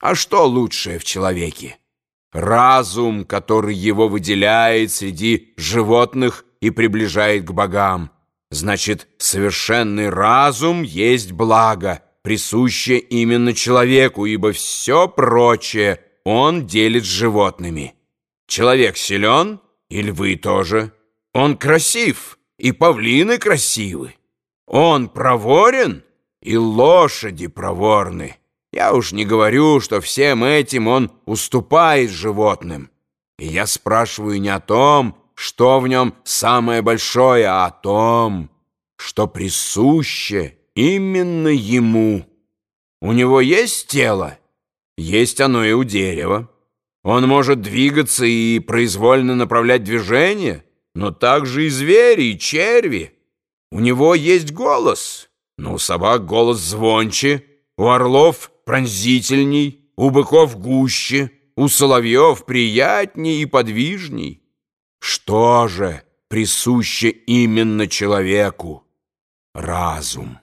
А что лучшее в человеке? Разум, который его выделяет среди животных и приближает к богам. Значит, совершенный разум есть благо, присущее именно человеку, ибо все прочее он делит с животными. Человек силен, и львы тоже. Он красив, и павлины красивы. Он проворен, и лошади проворны. Я уж не говорю, что всем этим он уступает животным. И я спрашиваю не о том, что в нем самое большое, а о том, что присуще именно ему. У него есть тело? Есть оно и у дерева. Он может двигаться и произвольно направлять движение, но также и звери, и черви. У него есть голос, но у собак голос звонче, у орлов пронзительней, у быков гуще, у соловьев приятней и подвижней. Что же присуще именно человеку? Разум.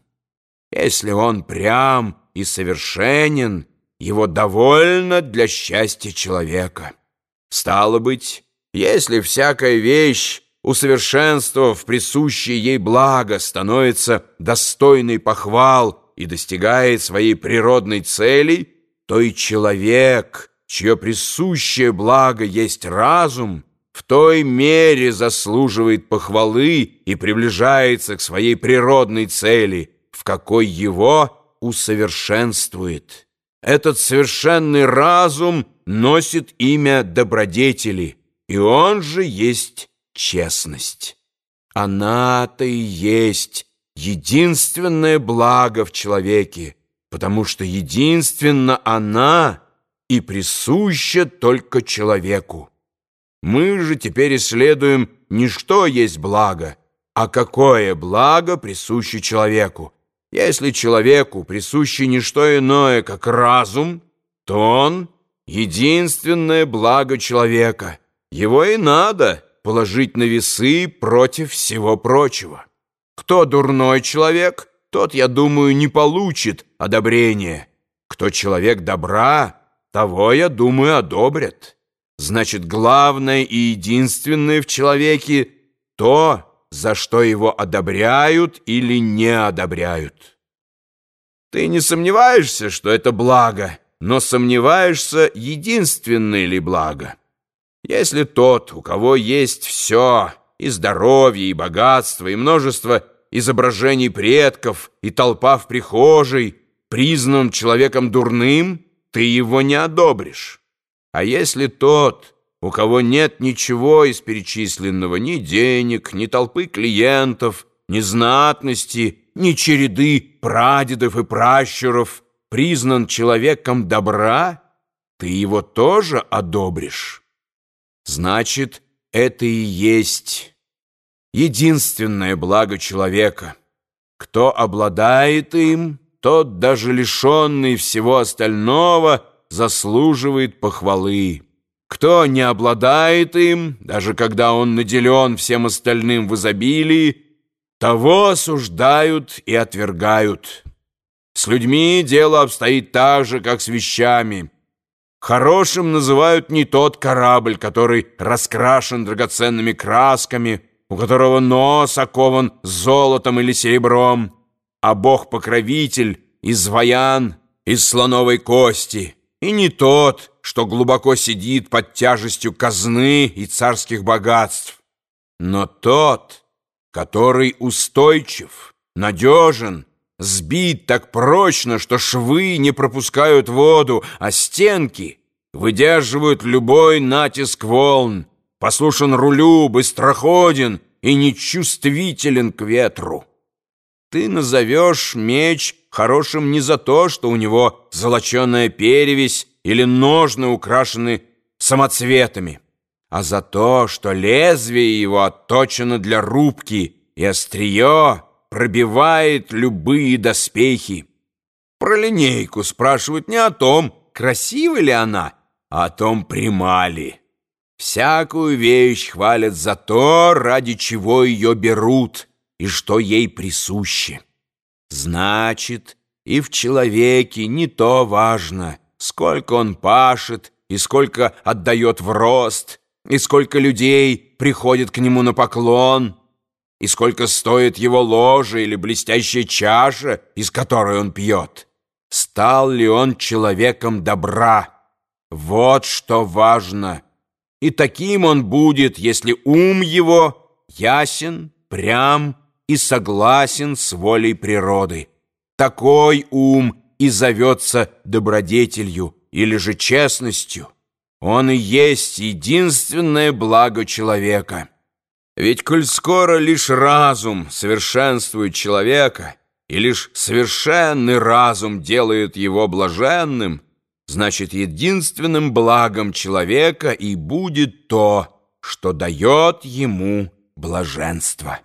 Если он прям и совершенен, его довольно для счастья человека. Стало быть, если всякая вещь, усовершенствовав присущее ей благо, становится достойной похвал и достигает своей природной цели, то и человек, чье присущее благо есть разум, в той мере заслуживает похвалы и приближается к своей природной цели, в какой его усовершенствует. Этот совершенный разум носит имя добродетели, и он же есть честность. Она-то и есть единственное благо в человеке, потому что единственно она и присуща только человеку. Мы же теперь исследуем не что есть благо, а какое благо присуще человеку. Если человеку присуще не что иное, как разум, то он — единственное благо человека. Его и надо положить на весы против всего прочего. Кто дурной человек, тот, я думаю, не получит одобрения. Кто человек добра, того, я думаю, одобрят. Значит, главное и единственное в человеке — то, за что его одобряют или не одобряют. Ты не сомневаешься, что это благо, но сомневаешься, единственное ли благо. Если тот, у кого есть все — и здоровье, и богатство, и множество изображений предков, и толпа в прихожей, признан человеком дурным, ты его не одобришь. А если тот, у кого нет ничего из перечисленного, ни денег, ни толпы клиентов, ни знатности, ни череды прадедов и пращуров, признан человеком добра, ты его тоже одобришь. Значит, это и есть единственное благо человека. Кто обладает им, тот, даже лишенный всего остального, заслуживает похвалы. Кто не обладает им, даже когда он наделен всем остальным в изобилии, того осуждают и отвергают. С людьми дело обстоит так же, как с вещами – Хорошим называют не тот корабль, который раскрашен драгоценными красками, у которого нос окован золотом или серебром, а бог-покровитель изваян из слоновой кости, и не тот, что глубоко сидит под тяжестью казны и царских богатств, но тот, который устойчив, надежен, сбит так прочно, что швы не пропускают воду, а стенки выдерживают любой натиск волн, послушен рулю, быстроходен и нечувствителен к ветру. Ты назовешь меч хорошим не за то, что у него золоченая перевесь или ножны украшены самоцветами, а за то, что лезвие его отточено для рубки и острие пробивает любые доспехи. Про линейку спрашивают не о том, красива ли она, а о том, прима ли. Всякую вещь хвалят за то, ради чего ее берут и что ей присуще. Значит, и в человеке не то важно, сколько он пашет и сколько отдает в рост, и сколько людей приходит к нему на поклон, и сколько стоит его ложе или блестящая чаша, из которой он пьет. Стал ли он человеком добра? Вот что важно. И таким он будет, если ум его ясен, прям и согласен с волей природы. Такой ум и зовется добродетелью или же честностью. Он и есть единственное благо человека. Ведь коль скоро лишь разум совершенствует человека, и лишь совершенный разум делает его блаженным, значит, единственным благом человека и будет то, что дает ему блаженство.